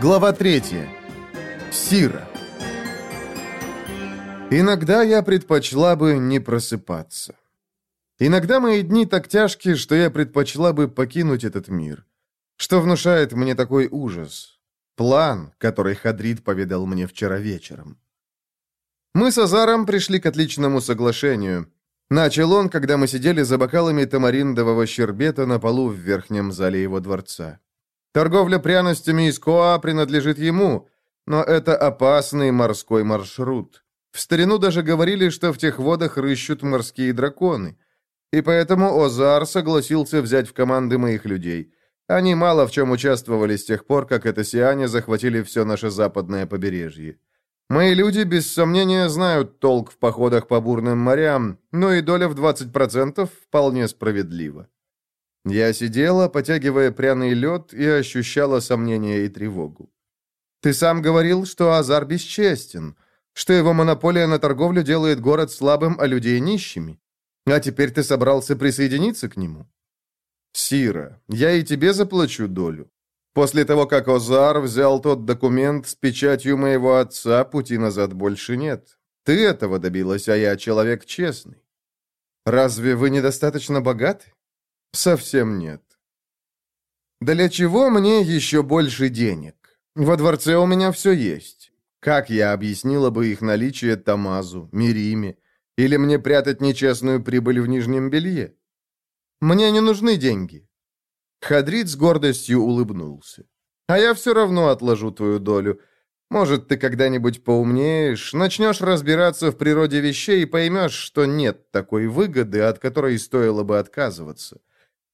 Глава 3. Сира. Иногда я предпочла бы не просыпаться. Иногда мои дни так тяжкие, что я предпочла бы покинуть этот мир. Что внушает мне такой ужас? План, который Хадрид поведал мне вчера вечером. Мы с Азаром пришли к отличному соглашению. Начал он, когда мы сидели за бокалами тамариндового щербета на полу в верхнем зале его дворца. Торговля пряностями из Коа принадлежит ему, но это опасный морской маршрут. В старину даже говорили, что в тех водах рыщут морские драконы. И поэтому Озар согласился взять в команды моих людей. Они мало в чем участвовали с тех пор, как это Сиане захватили все наше западное побережье. Мои люди, без сомнения, знают толк в походах по бурным морям, но и доля в 20% вполне справедлива. Я сидела, потягивая пряный лед, и ощущала сомнение и тревогу. «Ты сам говорил, что Азар бесчестен, что его монополия на торговлю делает город слабым, а людей нищими. А теперь ты собрался присоединиться к нему?» «Сира, я и тебе заплачу долю. После того, как Озар взял тот документ с печатью моего отца, пути назад больше нет. Ты этого добилась, а я человек честный. Разве вы недостаточно богаты? Совсем нет. Для чего мне еще больше денег? Во дворце у меня все есть. Как я объяснила бы их наличие Тамазу, Мириме? Или мне прятать нечестную прибыль в нижнем белье? Мне не нужны деньги. Хадрид с гордостью улыбнулся. А я все равно отложу твою долю. Может, ты когда-нибудь поумнеешь, начнешь разбираться в природе вещей и поймешь, что нет такой выгоды, от которой стоило бы отказываться.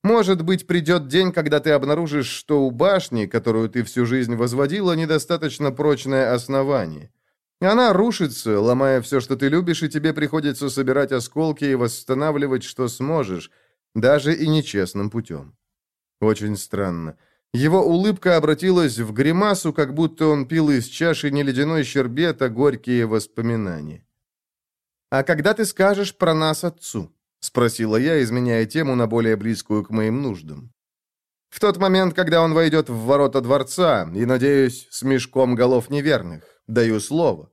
Может быть, придет день, когда ты обнаружишь, что у башни, которую ты всю жизнь возводила, недостаточно прочное основание. Она рушится, ломая все, что ты любишь, и тебе приходится собирать осколки и восстанавливать, что сможешь, даже и нечестным путем. Очень странно. Его улыбка обратилась в гримасу, как будто он пил из чаши не ледяной щербет, а горькие воспоминания. «А когда ты скажешь про нас отцу?» — спросила я, изменяя тему на более близкую к моим нуждам. «В тот момент, когда он войдет в ворота дворца, и, надеюсь, с мешком голов неверных. Даю слово».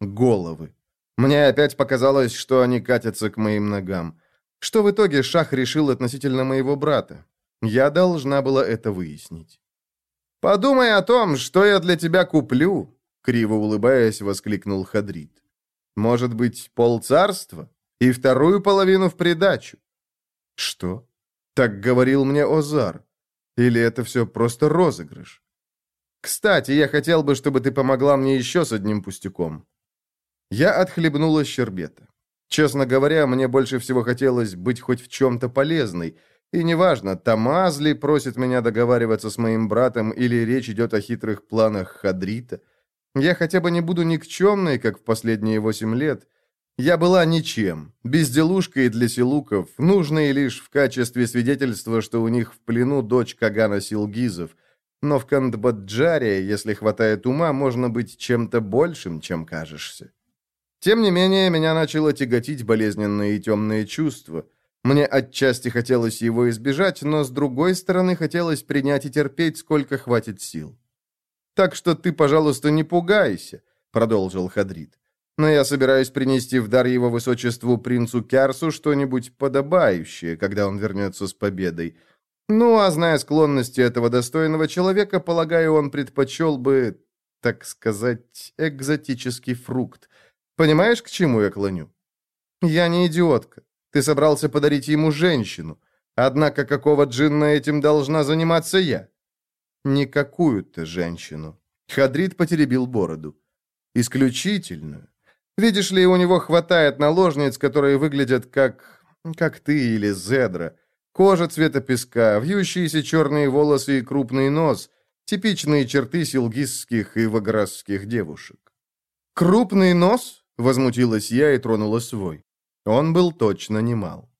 Головы. Мне опять показалось, что они катятся к моим ногам. Что в итоге Шах решил относительно моего брата? Я должна была это выяснить. «Подумай о том, что я для тебя куплю», — криво улыбаясь, воскликнул Хадрид. «Может быть, полцарства?» И вторую половину в придачу. Что? Так говорил мне Озар. Или это все просто розыгрыш? Кстати, я хотел бы, чтобы ты помогла мне еще с одним пустяком. Я отхлебнула щербета. Честно говоря, мне больше всего хотелось быть хоть в чем-то полезной. И неважно, Тамазли просит меня договариваться с моим братом или речь идет о хитрых планах Хадрита. Я хотя бы не буду никчемной, как в последние восемь лет, я была ничем, безделушкой для силуков, нужной лишь в качестве свидетельства, что у них в плену дочь Кагана Силгизов. Но в Кандбаджаре, если хватает ума, можно быть чем-то большим, чем кажешься. Тем не менее, меня начало тяготить болезненные и темные чувства. Мне отчасти хотелось его избежать, но с другой стороны хотелось принять и терпеть, сколько хватит сил. «Так что ты, пожалуйста, не пугайся», — продолжил Хадрид. Но я собираюсь принести в дар его высочеству принцу Кярсу что-нибудь подобающее, когда он вернется с победой. Ну, а зная склонности этого достойного человека, полагаю, он предпочел бы, так сказать, экзотический фрукт. Понимаешь, к чему я клоню? Я не идиотка. Ты собрался подарить ему женщину. Однако какого джинна этим должна заниматься я? Не какую-то женщину. Хадрид потеребил бороду. Исключительную. Видишь ли, у него хватает наложниц, которые выглядят как... как ты или Зедра. Кожа цвета песка, вьющиеся черные волосы и крупный нос. Типичные черты силгизских и ваграсских девушек. «Крупный нос?» — возмутилась я и тронула свой. Он был точно немал.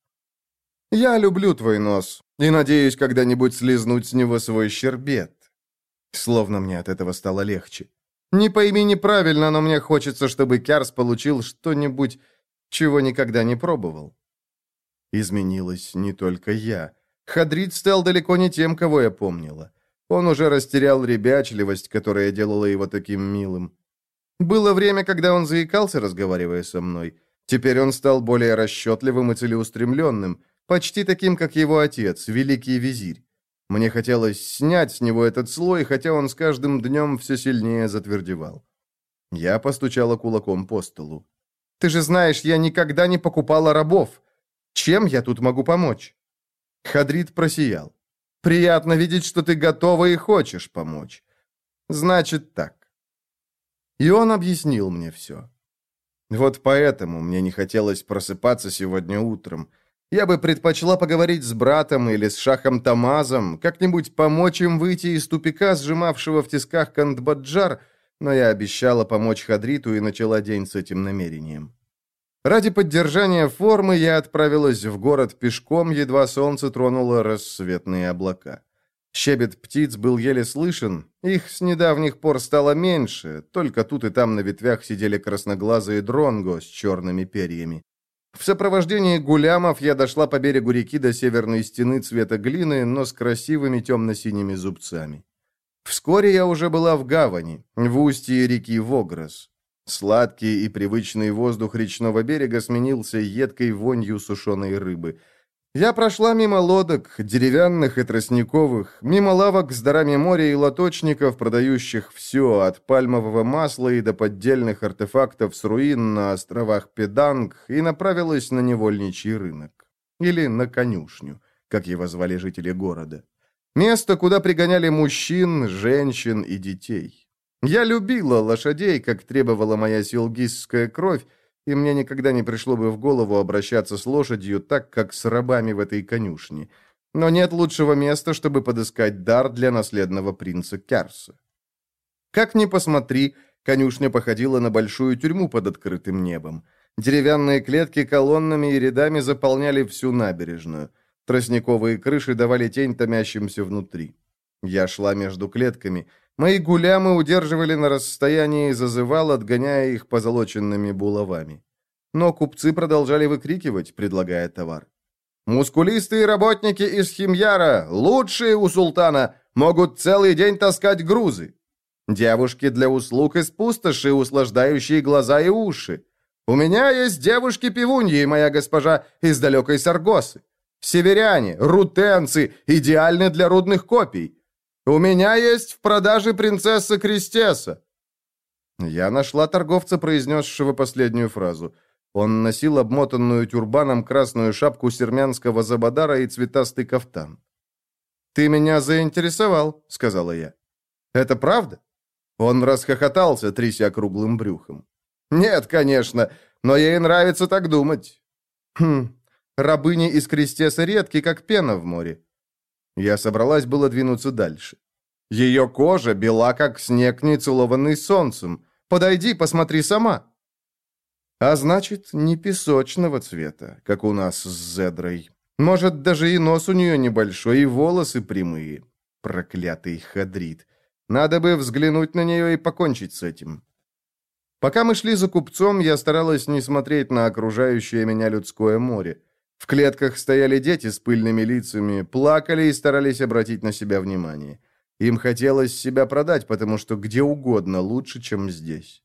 «Я люблю твой нос и надеюсь когда-нибудь слизнуть с него свой щербет». Словно мне от этого стало легче. Не пойми неправильно, но мне хочется, чтобы Кярс получил что-нибудь, чего никогда не пробовал. Изменилась не только я. Хадрид стал далеко не тем, кого я помнила. Он уже растерял ребячливость, которая делала его таким милым. Было время, когда он заикался, разговаривая со мной. Теперь он стал более расчетливым и целеустремленным, почти таким, как его отец, великий визирь. Мне хотелось снять с него этот слой, хотя он с каждым днем все сильнее затвердевал. Я постучала кулаком по столу. «Ты же знаешь, я никогда не покупала рабов. Чем я тут могу помочь?» Хадрид просиял. «Приятно видеть, что ты готова и хочешь помочь. Значит так». И он объяснил мне все. Вот поэтому мне не хотелось просыпаться сегодня утром. Я бы предпочла поговорить с братом или с шахом Тамазом, как-нибудь помочь им выйти из тупика, сжимавшего в тисках Кандбаджар, но я обещала помочь Хадриту и начала день с этим намерением. Ради поддержания формы я отправилась в город пешком, едва солнце тронуло рассветные облака. Щебет птиц был еле слышен, их с недавних пор стало меньше, только тут и там на ветвях сидели красноглазые дронго с черными перьями. В сопровождении гулямов я дошла по берегу реки до северной стены цвета глины, но с красивыми темно-синими зубцами. Вскоре я уже была в гавани, в устье реки Вогрос. Сладкий и привычный воздух речного берега сменился едкой вонью сушеной рыбы. Я прошла мимо лодок, деревянных и тростниковых, мимо лавок с дарами моря и лоточников, продающих все, от пальмового масла и до поддельных артефактов с руин на островах Педанг, и направилась на невольничий рынок. Или на конюшню, как его звали жители города. Место, куда пригоняли мужчин, женщин и детей. Я любила лошадей, как требовала моя силгистская кровь, и мне никогда не пришло бы в голову обращаться с лошадью так, как с рабами в этой конюшне. Но нет лучшего места, чтобы подыскать дар для наследного принца Кярса. Как ни посмотри, конюшня походила на большую тюрьму под открытым небом. Деревянные клетки колоннами и рядами заполняли всю набережную – Тростниковые крыши давали тень томящимся внутри. Я шла между клетками. Мои гулямы удерживали на расстоянии зазывал, отгоняя их позолоченными булавами. Но купцы продолжали выкрикивать, предлагая товар. «Мускулистые работники из Химьяра, лучшие у султана, могут целый день таскать грузы. Девушки для услуг из пустоши, услаждающие глаза и уши. У меня есть девушки-пивуньи, моя госпожа, из далекой Саргосы. Северяне, рутенцы, идеальны для рудных копий. У меня есть в продаже принцесса Кристеса». Я нашла торговца, произнесшего последнюю фразу. Он носил обмотанную тюрбаном красную шапку сермянского забадара и цветастый кафтан. «Ты меня заинтересовал», — сказала я. «Это правда?» Он расхохотался, тряся круглым брюхом. «Нет, конечно, но ей нравится так думать». «Хм, Рабыни из Крестеса редки, как пена в море. Я собралась было двинуться дальше. Ее кожа бела, как снег, не целованный солнцем. Подойди, посмотри сама. А значит, не песочного цвета, как у нас с Зедрой. Может, даже и нос у нее небольшой, и волосы прямые. Проклятый хадрит. Надо бы взглянуть на нее и покончить с этим. Пока мы шли за купцом, я старалась не смотреть на окружающее меня людское море. В клетках стояли дети с пыльными лицами, плакали и старались обратить на себя внимание. Им хотелось себя продать, потому что где угодно лучше, чем здесь.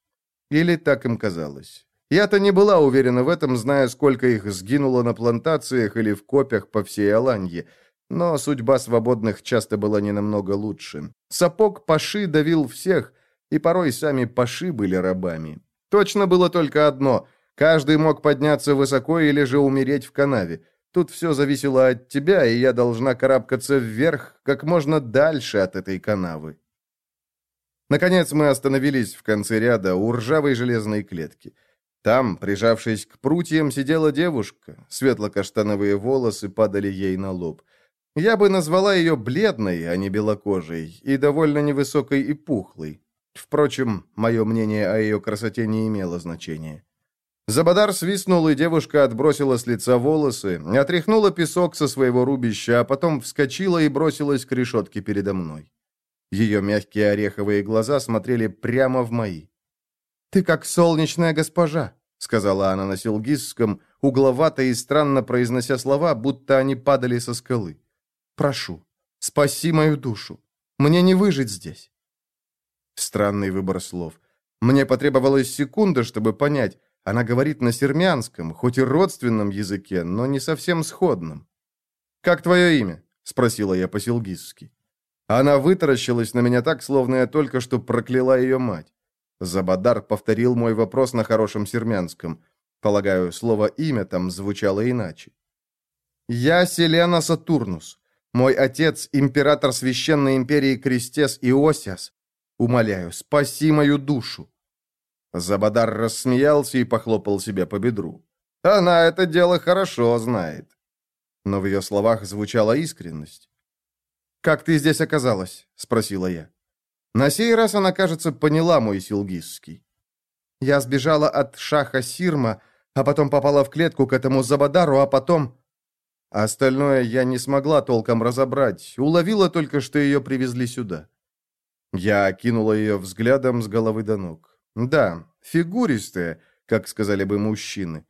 Или так им казалось. Я-то не была уверена в этом, зная, сколько их сгинуло на плантациях или в копях по всей Аланье. Но судьба свободных часто была не намного лучше. Сапог Паши давил всех, и порой сами Паши были рабами. Точно было только одно — Каждый мог подняться высоко или же умереть в канаве. Тут все зависело от тебя, и я должна карабкаться вверх как можно дальше от этой канавы. Наконец мы остановились в конце ряда у ржавой железной клетки. Там, прижавшись к прутьям, сидела девушка. Светло-каштановые волосы падали ей на лоб. Я бы назвала ее бледной, а не белокожей, и довольно невысокой и пухлой. Впрочем, мое мнение о ее красоте не имело значения. Забадар свистнул, и девушка отбросила с лица волосы, отряхнула песок со своего рубища, а потом вскочила и бросилась к решетке передо мной. Ее мягкие ореховые глаза смотрели прямо в мои. «Ты как солнечная госпожа», — сказала она на силгизском, угловато и странно произнося слова, будто они падали со скалы. «Прошу, спаси мою душу. Мне не выжить здесь». Странный выбор слов. Мне потребовалась секунда, чтобы понять. Она говорит на сермянском, хоть и родственном языке, но не совсем сходном. «Как твое имя?» — спросила я по-силгизски. Она вытаращилась на меня так, словно я только что прокляла ее мать. Забадар повторил мой вопрос на хорошем сермянском. Полагаю, слово «имя» там звучало иначе. «Я Селена Сатурнус. Мой отец — император Священной Империи Крестес Иосиас. Умоляю, спаси мою душу!» Забадар рассмеялся и похлопал себя по бедру. «Она это дело хорошо знает». Но в ее словах звучала искренность. «Как ты здесь оказалась?» — спросила я. На сей раз она, кажется, поняла мой силгизский. Я сбежала от шаха Сирма, а потом попала в клетку к этому Забадару, а потом... Остальное я не смогла толком разобрать, уловила только, что ее привезли сюда. Я окинула ее взглядом с головы до ног. Да, фигуристая, как сказали бы мужчины.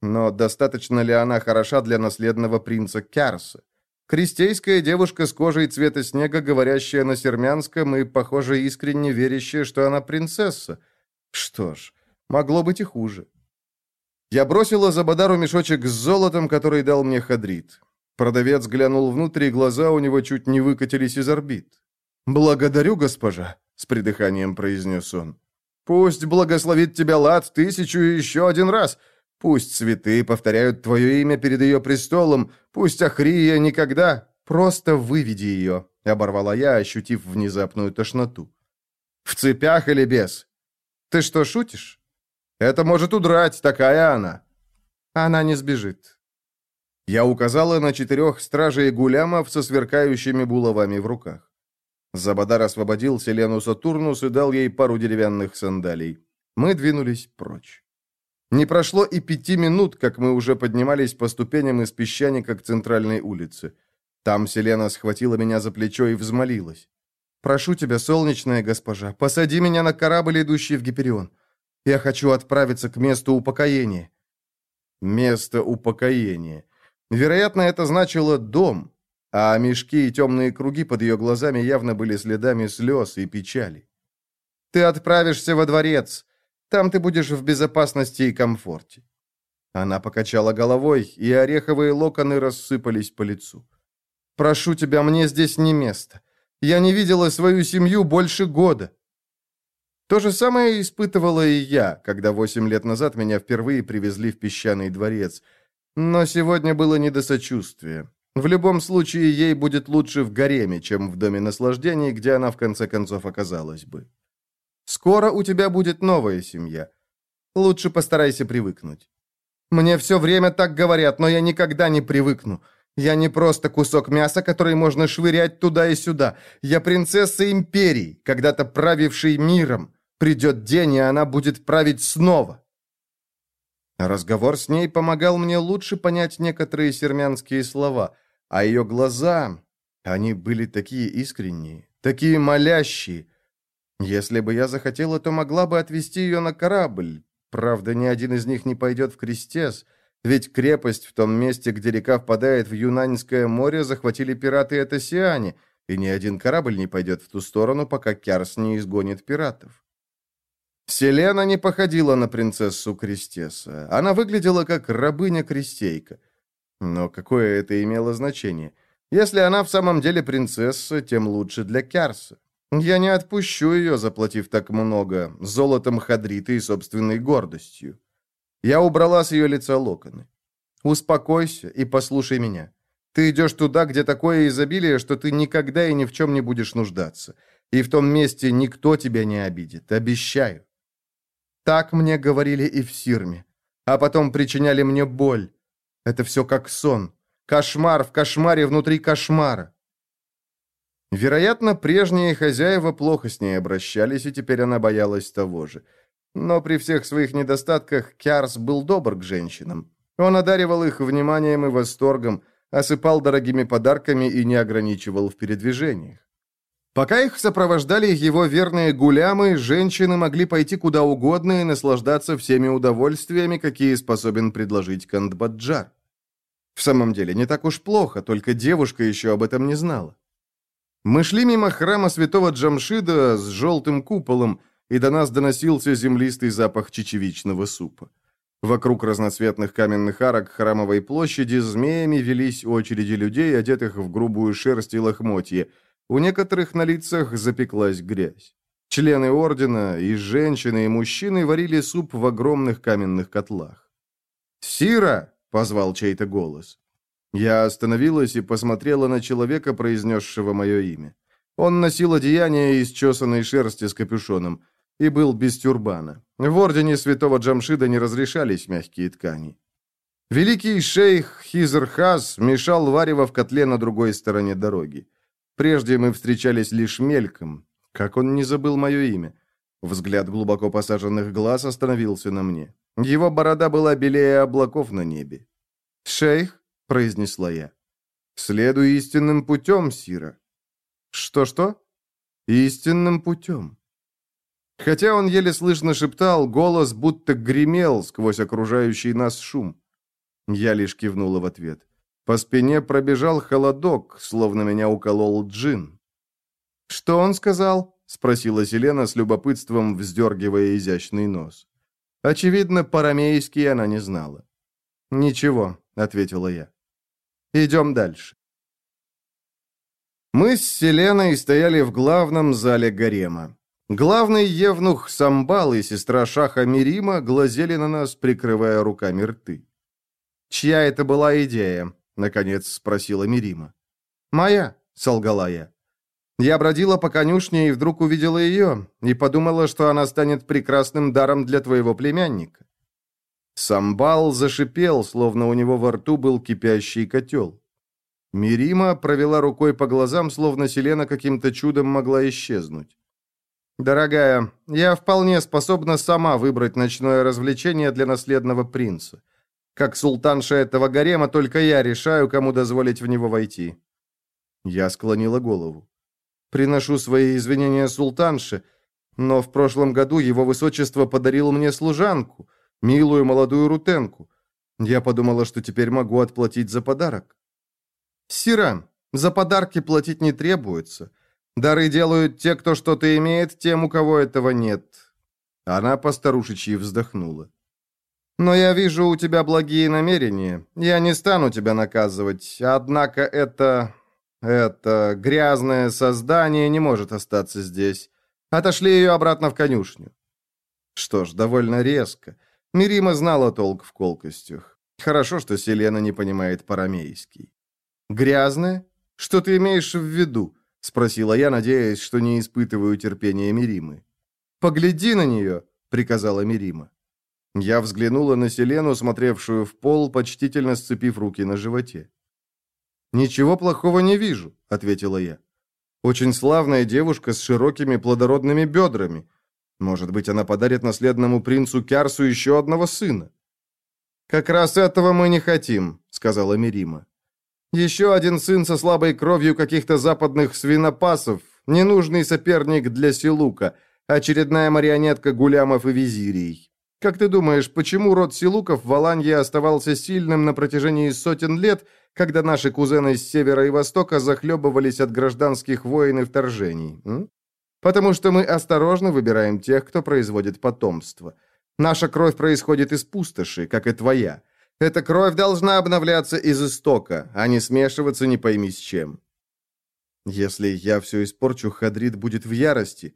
Но достаточно ли она хороша для наследного принца Кярса? Крестейская девушка с кожей цвета снега, говорящая на сермянском и, похоже, искренне верящая, что она принцесса. Что ж, могло быть и хуже. Я бросила за Бадару мешочек с золотом, который дал мне Хадрид. Продавец глянул внутрь, и глаза у него чуть не выкатились из орбит. «Благодарю, госпожа», — с придыханием произнес он. «Пусть благословит тебя Лад тысячу и еще один раз. Пусть цветы повторяют твое имя перед ее престолом. Пусть Ахрия никогда... Просто выведи ее», — оборвала я, ощутив внезапную тошноту. «В цепях или без? Ты что, шутишь? Это может удрать, такая она». «Она не сбежит». Я указала на четырех стражей гулямов со сверкающими булавами в руках. Забадар освободил Селену Сатурнус и дал ей пару деревянных сандалий. Мы двинулись прочь. Не прошло и пяти минут, как мы уже поднимались по ступеням из песчаника к центральной улице. Там Селена схватила меня за плечо и взмолилась. «Прошу тебя, солнечная госпожа, посади меня на корабль, идущий в Гиперион. Я хочу отправиться к месту упокоения». Место упокоения. Вероятно, это значило «дом», а мешки и темные круги под ее глазами явно были следами слез и печали. «Ты отправишься во дворец. Там ты будешь в безопасности и комфорте». Она покачала головой, и ореховые локоны рассыпались по лицу. «Прошу тебя, мне здесь не место. Я не видела свою семью больше года». То же самое испытывала и я, когда восемь лет назад меня впервые привезли в песчаный дворец. Но сегодня было не до сочувствия. В любом случае, ей будет лучше в гареме, чем в доме наслаждений, где она в конце концов оказалась бы. Скоро у тебя будет новая семья. Лучше постарайся привыкнуть. Мне все время так говорят, но я никогда не привыкну. Я не просто кусок мяса, который можно швырять туда и сюда. Я принцесса империи, когда-то правившей миром. Придет день, и она будет править снова. Разговор с ней помогал мне лучше понять некоторые сермянские слова – а ее глаза, они были такие искренние, такие молящие. Если бы я захотела, то могла бы отвезти ее на корабль. Правда, ни один из них не пойдет в Крестес, ведь крепость в том месте, где река впадает в Юнаньское море, захватили пираты Этосиане, и ни один корабль не пойдет в ту сторону, пока Кярс не изгонит пиратов. Селена не походила на принцессу Крестеса. Она выглядела как рабыня-крестейка. Но какое это имело значение? Если она в самом деле принцесса, тем лучше для Кярса. Я не отпущу ее, заплатив так много, золотом Хадрита и собственной гордостью. Я убрала с ее лица локоны. Успокойся и послушай меня. Ты идешь туда, где такое изобилие, что ты никогда и ни в чем не будешь нуждаться. И в том месте никто тебя не обидит, обещаю. Так мне говорили и в Сирме. А потом причиняли мне боль. Это все как сон. Кошмар в кошмаре внутри кошмара. Вероятно, прежние хозяева плохо с ней обращались, и теперь она боялась того же. Но при всех своих недостатках Кярс был добр к женщинам. Он одаривал их вниманием и восторгом, осыпал дорогими подарками и не ограничивал в передвижениях. Пока их сопровождали его верные гулямы, женщины могли пойти куда угодно и наслаждаться всеми удовольствиями, какие способен предложить Кандбаджар. В самом деле, не так уж плохо, только девушка еще об этом не знала. Мы шли мимо храма святого Джамшида с желтым куполом, и до нас доносился землистый запах чечевичного супа. Вокруг разноцветных каменных арок храмовой площади змеями велись очереди людей, одетых в грубую шерсть и лохмотье. У некоторых на лицах запеклась грязь. Члены ордена, и женщины, и мужчины варили суп в огромных каменных котлах. «Сира!» — позвал чей-то голос. Я остановилась и посмотрела на человека, произнесшего мое имя. Он носил одеяние из чесанной шерсти с капюшоном и был без тюрбана. В ордене святого Джамшида не разрешались мягкие ткани. Великий шейх Хизерхаз мешал варево в котле на другой стороне дороги. Прежде мы встречались лишь мельком. Как он не забыл мое имя? Взгляд глубоко посаженных глаз остановился на мне. Его борода была белее облаков на небе. «Шейх?» — произнесла я. «Следуй истинным путем, Сира». «Что-что?» «Истинным путем». Хотя он еле слышно шептал, голос будто гремел сквозь окружающий нас шум. Я лишь кивнула в ответ. По спине пробежал холодок, словно меня уколол джин. «Что он сказал?» — спросила Селена с любопытством, вздергивая изящный нос. Очевидно, парамейский она не знала. «Ничего», — ответила я. «Идем дальше». Мы с Селеной стояли в главном зале гарема. Главный евнух Самбал и сестра Шаха Мирима глазели на нас, прикрывая руками рты. «Чья это была идея?» — наконец спросила Мирима. «Моя», — солгала я. Я бродила по конюшне и вдруг увидела ее, и подумала, что она станет прекрасным даром для твоего племянника. Самбал зашипел, словно у него во рту был кипящий котел. Мирима провела рукой по глазам, словно Селена каким-то чудом могла исчезнуть. «Дорогая, я вполне способна сама выбрать ночное развлечение для наследного принца. Как султанша этого гарема, только я решаю, кому дозволить в него войти». Я склонила голову. «Приношу свои извинения султанше, но в прошлом году его высочество подарил мне служанку, милую молодую рутенку. Я подумала, что теперь могу отплатить за подарок». «Сиран, за подарки платить не требуется». Дары делают те, кто что-то имеет, тем, у кого этого нет». Она постарушечьи вздохнула. «Но я вижу у тебя благие намерения. Я не стану тебя наказывать. Однако это... это грязное создание не может остаться здесь. Отошли ее обратно в конюшню». Что ж, довольно резко. Мирима знала толк в колкостях. Хорошо, что Селена не понимает парамейский. «Грязное? Что ты имеешь в виду?» — спросила я, надеясь, что не испытываю терпения Миримы. «Погляди на нее!» — приказала Мирима. Я взглянула на Селену, смотревшую в пол, почтительно сцепив руки на животе. «Ничего плохого не вижу», — ответила я. «Очень славная девушка с широкими плодородными бедрами. Может быть, она подарит наследному принцу Кярсу еще одного сына». «Как раз этого мы не хотим», — сказала Мирима. Еще один сын со слабой кровью каких-то западных свинопасов, ненужный соперник для Силука, очередная марионетка гулямов и визирий. Как ты думаешь, почему род Силуков в Аланье оставался сильным на протяжении сотен лет, когда наши кузены с севера и востока захлебывались от гражданских войн и вторжений? М? Потому что мы осторожно выбираем тех, кто производит потомство. Наша кровь происходит из пустоши, как и твоя. Эта кровь должна обновляться из истока, а не смешиваться не пойми с чем. Если я все испорчу, Хадрид будет в ярости.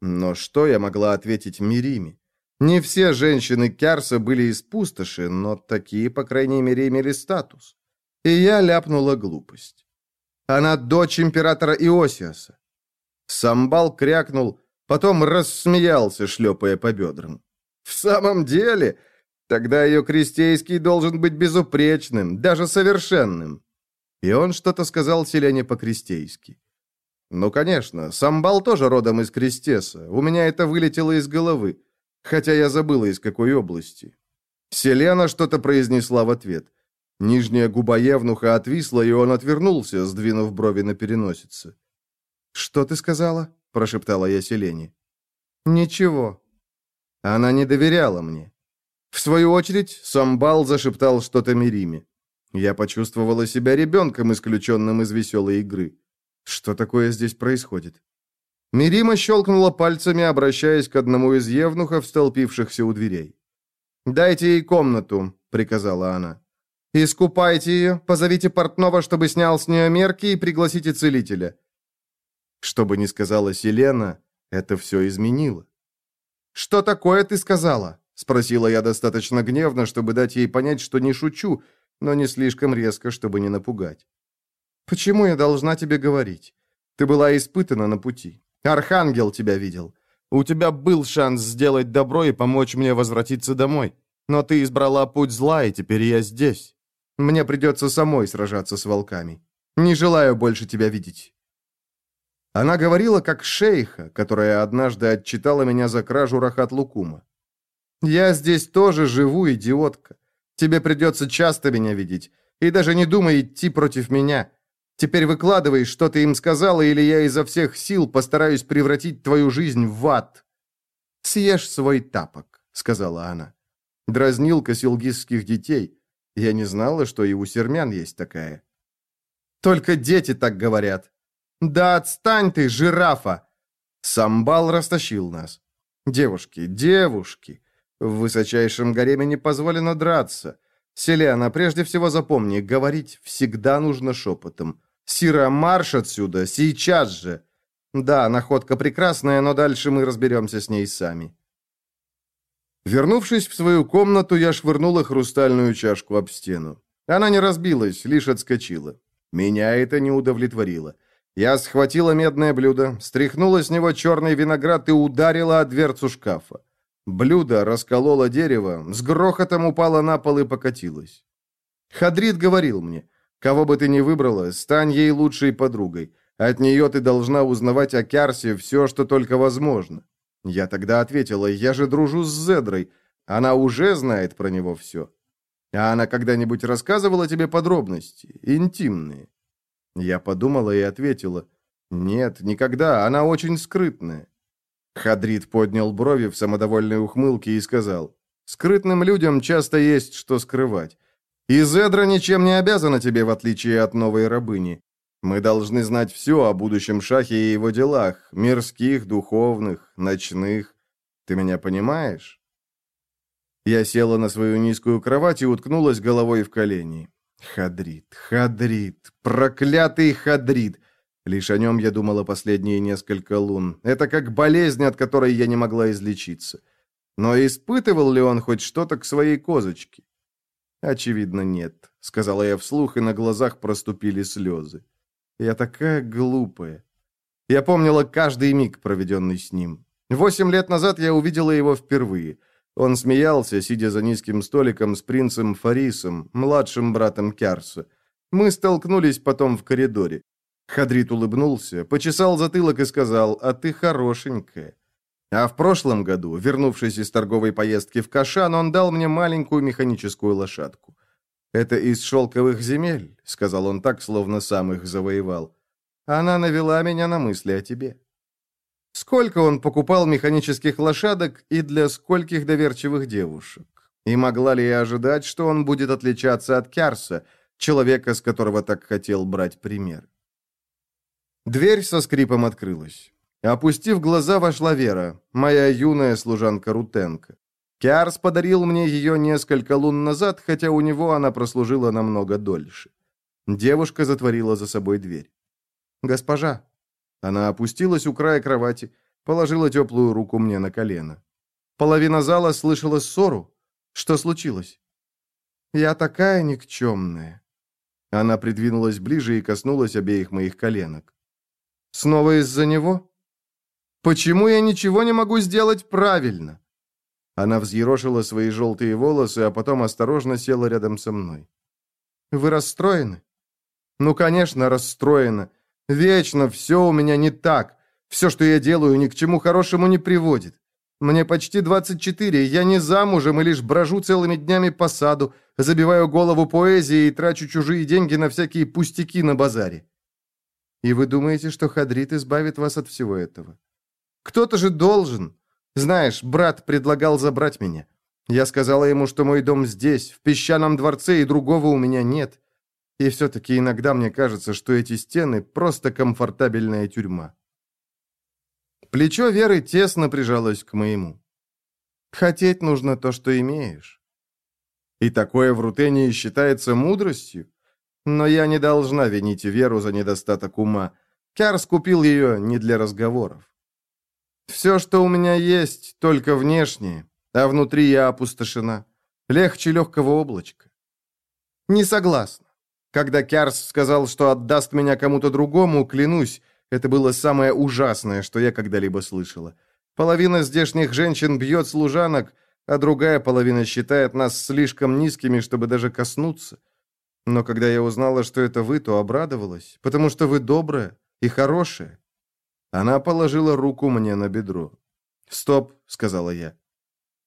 Но что я могла ответить Мириме? Не все женщины Кярса были из пустоши, но такие, по крайней мере, имели статус. И я ляпнула глупость. Она дочь императора Иосиаса. Самбал крякнул, потом рассмеялся, шлепая по бедрам. «В самом деле, Тогда ее крестейский должен быть безупречным, даже совершенным. И он что-то сказал селяне по-крестейски. Ну, конечно, Самбал тоже родом из Крестеса. У меня это вылетело из головы, хотя я забыла, из какой области. Селена что-то произнесла в ответ. Нижняя губа Евнуха отвисла, и он отвернулся, сдвинув брови на переносице. «Что ты сказала?» – прошептала я Селене. «Ничего». Она не доверяла мне. В свою очередь, Самбал зашептал что-то Мириме. Я почувствовала себя ребенком, исключенным из веселой игры. Что такое здесь происходит? Мирима щелкнула пальцами, обращаясь к одному из евнухов, столпившихся у дверей. «Дайте ей комнату», — приказала она. «Искупайте ее, позовите портного, чтобы снял с нее мерки, и пригласите целителя». Что бы ни сказала Селена, это все изменило. «Что такое ты сказала?» — спросила я достаточно гневно, чтобы дать ей понять, что не шучу, но не слишком резко, чтобы не напугать. «Почему я должна тебе говорить? Ты была испытана на пути. Архангел тебя видел. У тебя был шанс сделать добро и помочь мне возвратиться домой. Но ты избрала путь зла, и теперь я здесь. Мне придется самой сражаться с волками. Не желаю больше тебя видеть». Она говорила как шейха, которая однажды отчитала меня за кражу Рахат-Лукума. «Я здесь тоже живу, идиотка. Тебе придется часто меня видеть. И даже не думай идти против меня. Теперь выкладывай, что ты им сказала, или я изо всех сил постараюсь превратить твою жизнь в ад». «Съешь свой тапок», — сказала она. Дразнилка силгизских детей. Я не знала, что и у сермян есть такая. «Только дети так говорят», «Да отстань ты, жирафа!» Самбал растащил нас. «Девушки, девушки! В высочайшем гареме не позволено драться. Селена, прежде всего запомни, говорить всегда нужно шепотом. Сира, марш отсюда, сейчас же!» «Да, находка прекрасная, но дальше мы разберемся с ней сами». Вернувшись в свою комнату, я швырнула хрустальную чашку об стену. Она не разбилась, лишь отскочила. Меня это не удовлетворило. Я схватила медное блюдо, стряхнула с него черный виноград и ударила о дверцу шкафа. Блюдо раскололо дерево, с грохотом упало на пол и покатилось. Хадрид говорил мне, кого бы ты ни выбрала, стань ей лучшей подругой. От нее ты должна узнавать о Кярсе все, что только возможно. Я тогда ответила, я же дружу с Зедрой. Она уже знает про него все. А она когда-нибудь рассказывала тебе подробности, интимные? Я подумала и ответила. «Нет, никогда, она очень скрытная». Хадрид поднял брови в самодовольной ухмылке и сказал. «Скрытным людям часто есть что скрывать. И Зедра ничем не обязана тебе, в отличие от новой рабыни. Мы должны знать все о будущем шахе и его делах, мирских, духовных, ночных. Ты меня понимаешь?» Я села на свою низкую кровать и уткнулась головой в колени. Хадрид, Хадрид, проклятый Хадрид. Лишь о нем я думала последние несколько лун. Это как болезнь, от которой я не могла излечиться. Но испытывал ли он хоть что-то к своей козочке? Очевидно, нет, сказала я вслух, и на глазах проступили слезы. Я такая глупая. Я помнила каждый миг, проведенный с ним. Восемь лет назад я увидела его впервые. Он смеялся, сидя за низким столиком с принцем Фарисом, младшим братом Кярса. Мы столкнулись потом в коридоре. Хадрит улыбнулся, почесал затылок и сказал, «А ты хорошенькая». А в прошлом году, вернувшись из торговой поездки в Кашан, он дал мне маленькую механическую лошадку. «Это из шелковых земель», — сказал он так, словно сам их завоевал. «Она навела меня на мысли о тебе». Сколько он покупал механических лошадок и для скольких доверчивых девушек? И могла ли я ожидать, что он будет отличаться от Кярса, человека, с которого так хотел брать пример? Дверь со скрипом открылась. Опустив глаза, вошла Вера, моя юная служанка Рутенко. Кярс подарил мне ее несколько лун назад, хотя у него она прослужила намного дольше. Девушка затворила за собой дверь. «Госпожа», она опустилась у края кровати, положила теплую руку мне на колено. Половина зала слышала ссору. Что случилось? Я такая никчемная. Она придвинулась ближе и коснулась обеих моих коленок. Снова из-за него? Почему я ничего не могу сделать правильно? Она взъерошила свои желтые волосы, а потом осторожно села рядом со мной. «Вы расстроены?» «Ну, конечно, расстроена. Вечно все у меня не так. Все, что я делаю, ни к чему хорошему не приводит. Мне почти 24, я не замужем и лишь брожу целыми днями по саду, забиваю голову поэзией и трачу чужие деньги на всякие пустяки на базаре. И вы думаете, что Хадрит избавит вас от всего этого? Кто-то же должен. Знаешь, брат предлагал забрать меня. Я сказала ему, что мой дом здесь, в песчаном дворце, и другого у меня нет. И все-таки иногда мне кажется, что эти стены – просто комфортабельная тюрьма. Плечо Веры тесно прижалось к моему. Хотеть нужно то, что имеешь. И такое в Рутении считается мудростью? Но я не должна винить Веру за недостаток ума. Кярс купил ее не для разговоров. Все, что у меня есть, только внешнее, а внутри я опустошена. Легче легкого облачка. Не согласна. Когда Кярс сказал, что отдаст меня кому-то другому, клянусь, это было самое ужасное, что я когда-либо слышала. Половина здешних женщин бьет служанок, а другая половина считает нас слишком низкими, чтобы даже коснуться. Но когда я узнала, что это вы, то обрадовалась, потому что вы добрая и хорошая. Она положила руку мне на бедро. «Стоп», — сказала я.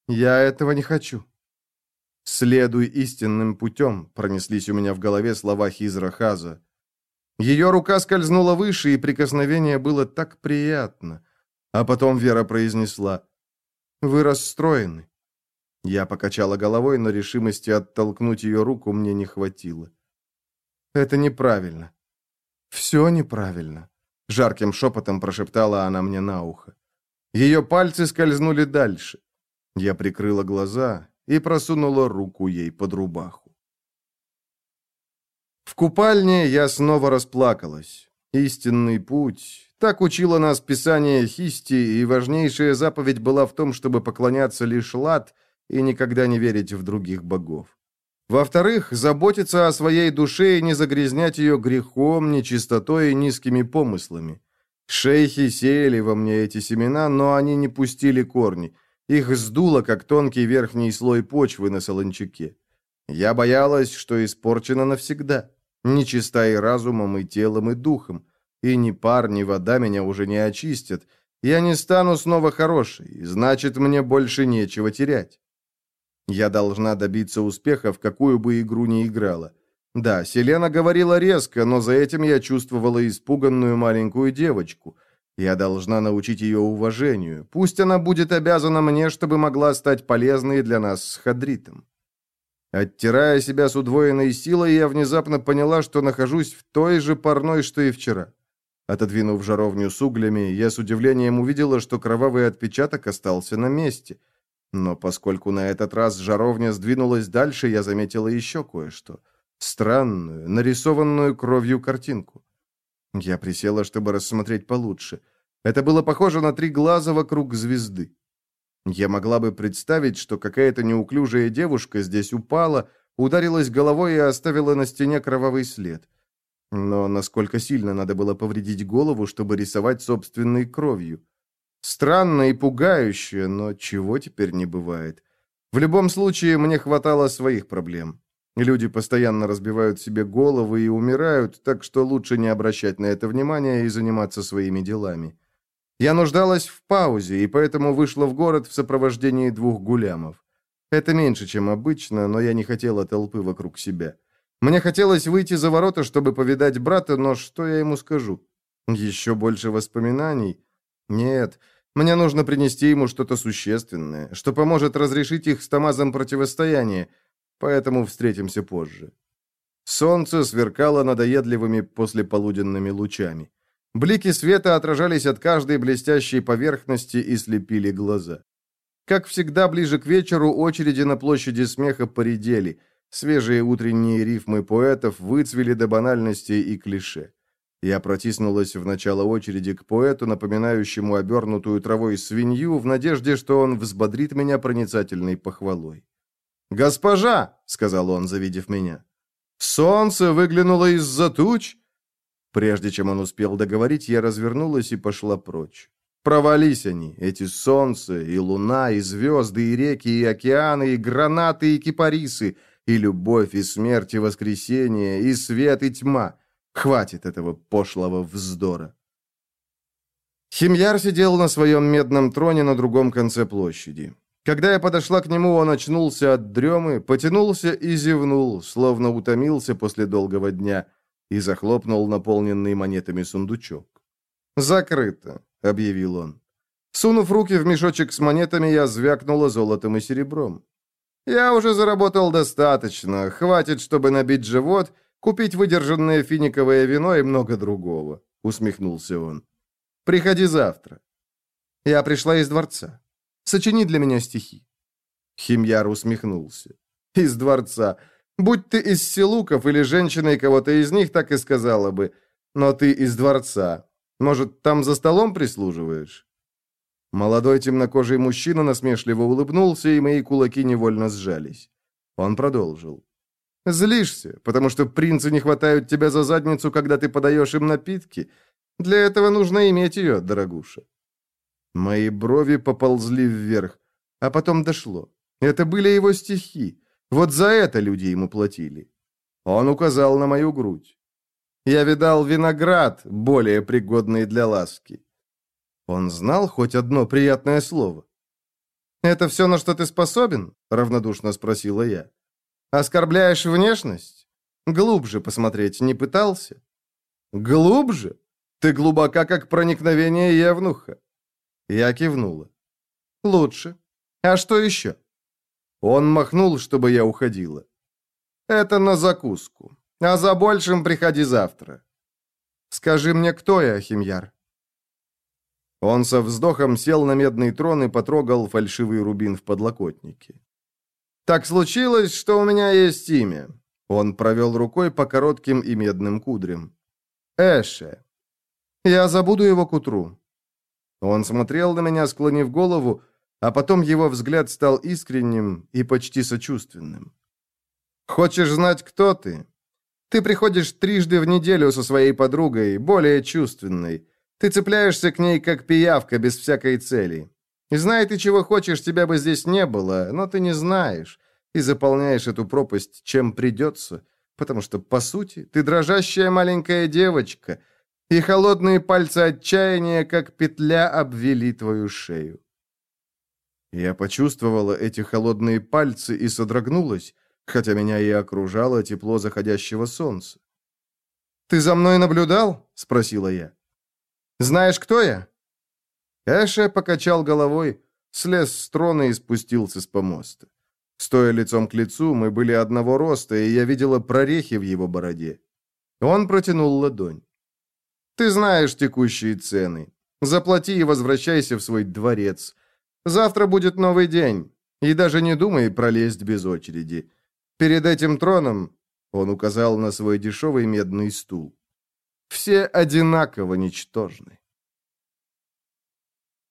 «Я этого не хочу». «Следуй истинным путем», — пронеслись у меня в голове слова Хизра Хаза. Ее рука скользнула выше, и прикосновение было так приятно. А потом Вера произнесла, «Вы расстроены». Я покачала головой, но решимости оттолкнуть ее руку мне не хватило. «Это неправильно». «Все неправильно», — жарким шепотом прошептала она мне на ухо. Ее пальцы скользнули дальше. Я прикрыла глаза и просунула руку ей под рубаху. В купальне я снова расплакалась. Истинный путь. Так учило нас Писание Хисти, и важнейшая заповедь была в том, чтобы поклоняться лишь лад и никогда не верить в других богов. Во-вторых, заботиться о своей душе и не загрязнять ее грехом, нечистотой и низкими помыслами. Шейхи сеяли во мне эти семена, но они не пустили корни. Их сдуло, как тонкий верхний слой почвы на солончаке. Я боялась, что испорчена навсегда, нечиста и разумом, и телом, и духом. И ни пар, ни вода меня уже не очистят. Я не стану снова хорошей, значит, мне больше нечего терять. Я должна добиться успеха, в какую бы игру ни играла. Да, Селена говорила резко, но за этим я чувствовала испуганную маленькую девочку. Я должна научить ее уважению. Пусть она будет обязана мне, чтобы могла стать полезной для нас с Хадритом. Оттирая себя с удвоенной силой, я внезапно поняла, что нахожусь в той же парной, что и вчера. Отодвинув жаровню с углями, я с удивлением увидела, что кровавый отпечаток остался на месте. Но поскольку на этот раз жаровня сдвинулась дальше, я заметила еще кое-что. Странную, нарисованную кровью картинку. Я присела, чтобы рассмотреть получше. Это было похоже на три глаза вокруг звезды. Я могла бы представить, что какая-то неуклюжая девушка здесь упала, ударилась головой и оставила на стене кровавый след. Но насколько сильно надо было повредить голову, чтобы рисовать собственной кровью? Странно и пугающе, но чего теперь не бывает. В любом случае, мне хватало своих проблем. Люди постоянно разбивают себе головы и умирают, так что лучше не обращать на это внимания и заниматься своими делами. Я нуждалась в паузе, и поэтому вышла в город в сопровождении двух гулямов. Это меньше, чем обычно, но я не хотела толпы вокруг себя. Мне хотелось выйти за ворота, чтобы повидать брата, но что я ему скажу? Еще больше воспоминаний? Нет, мне нужно принести ему что-то существенное, что поможет разрешить их с Тамазом противостояние, поэтому встретимся позже. Солнце сверкало надоедливыми послеполуденными лучами. Блики света отражались от каждой блестящей поверхности и слепили глаза. Как всегда, ближе к вечеру очереди на площади смеха поредели. Свежие утренние рифмы поэтов выцвели до банальности и клише. Я протиснулась в начало очереди к поэту, напоминающему обернутую травой свинью, в надежде, что он взбодрит меня проницательной похвалой. «Госпожа!» — сказал он, завидев меня. «Солнце выглянуло из-за туч!» Прежде чем он успел договорить, я развернулась и пошла прочь. Провались они, эти солнце, и луна, и звезды, и реки, и океаны, и гранаты, и кипарисы, и любовь, и смерть, и воскресение, и свет, и тьма. Хватит этого пошлого вздора. Химьяр сидел на своем медном троне на другом конце площади. Когда я подошла к нему, он очнулся от дремы, потянулся и зевнул, словно утомился после долгого дня – и захлопнул наполненный монетами сундучок. «Закрыто», — объявил он. Сунув руки в мешочек с монетами, я звякнула золотом и серебром. «Я уже заработал достаточно, хватит, чтобы набить живот Купить выдержанное финиковое вино и много другого», — усмехнулся он. «Приходи завтра». Я пришла из дворца. Сочини для меня стихи. Химьяр усмехнулся. «Из дворца. Будь ты из селуков или женщиной кого-то из них, так и сказала бы. Но ты из дворца. Может, там за столом прислуживаешь?» Молодой темнокожий мужчина насмешливо улыбнулся, и мои кулаки невольно сжались. Он продолжил. «Злишься, потому что принцы не хватают тебя за задницу, когда ты подаешь им напитки. Для этого нужно иметь ее, дорогуша». Мои брови поползли вверх, а потом дошло. Это были его стихи. Вот за это люди ему платили. Он указал на мою грудь. Я видал виноград, более пригодный для ласки. Он знал хоть одно приятное слово. «Это все, на что ты способен?» — равнодушно спросила я. «Оскорбляешь внешность? Глубже посмотреть не пытался?» «Глубже? Ты глубока, как проникновение Евнуха». Я кивнула. «Лучше. А что еще?» Он махнул, чтобы я уходила. «Это на закуску. А за большим приходи завтра». «Скажи мне, кто я, Химьяр?» Он со вздохом сел на медный трон и потрогал фальшивый рубин в подлокотнике. «Так случилось, что у меня есть имя». Он провел рукой по коротким и медным кудрям. «Эше. Я забуду его к утру». Он смотрел на меня, склонив голову, а потом его взгляд стал искренним и почти сочувственным. «Хочешь знать, кто ты? Ты приходишь трижды в неделю со своей подругой, более чувственной. Ты цепляешься к ней, как пиявка, без всякой цели. Знай ты, чего хочешь, тебя бы здесь не было, но ты не знаешь, и заполняешь эту пропасть, чем придется, потому что, по сути, ты дрожащая маленькая девочка, и холодные пальцы отчаяния, как петля, обвели твою шею. Я почувствовала эти холодные пальцы и содрогнулась, хотя меня и окружало тепло заходящего солнца. «Ты за мной наблюдал?» — спросила я. Знаешь, кто я?» Эше покачал головой, слез с трона и спустился с помоста. Стоя лицом к лицу, мы были одного роста, и я видела прорехи в его бороде. Он протянул ладонь. «Ты знаешь текущие цены. Заплати и возвращайся в свой дворец. Завтра будет новый день, и даже не думай пролезть без очереди. Перед этим троном...» Он указал на свой дешевый медный стул. Все одинаково ничтожны.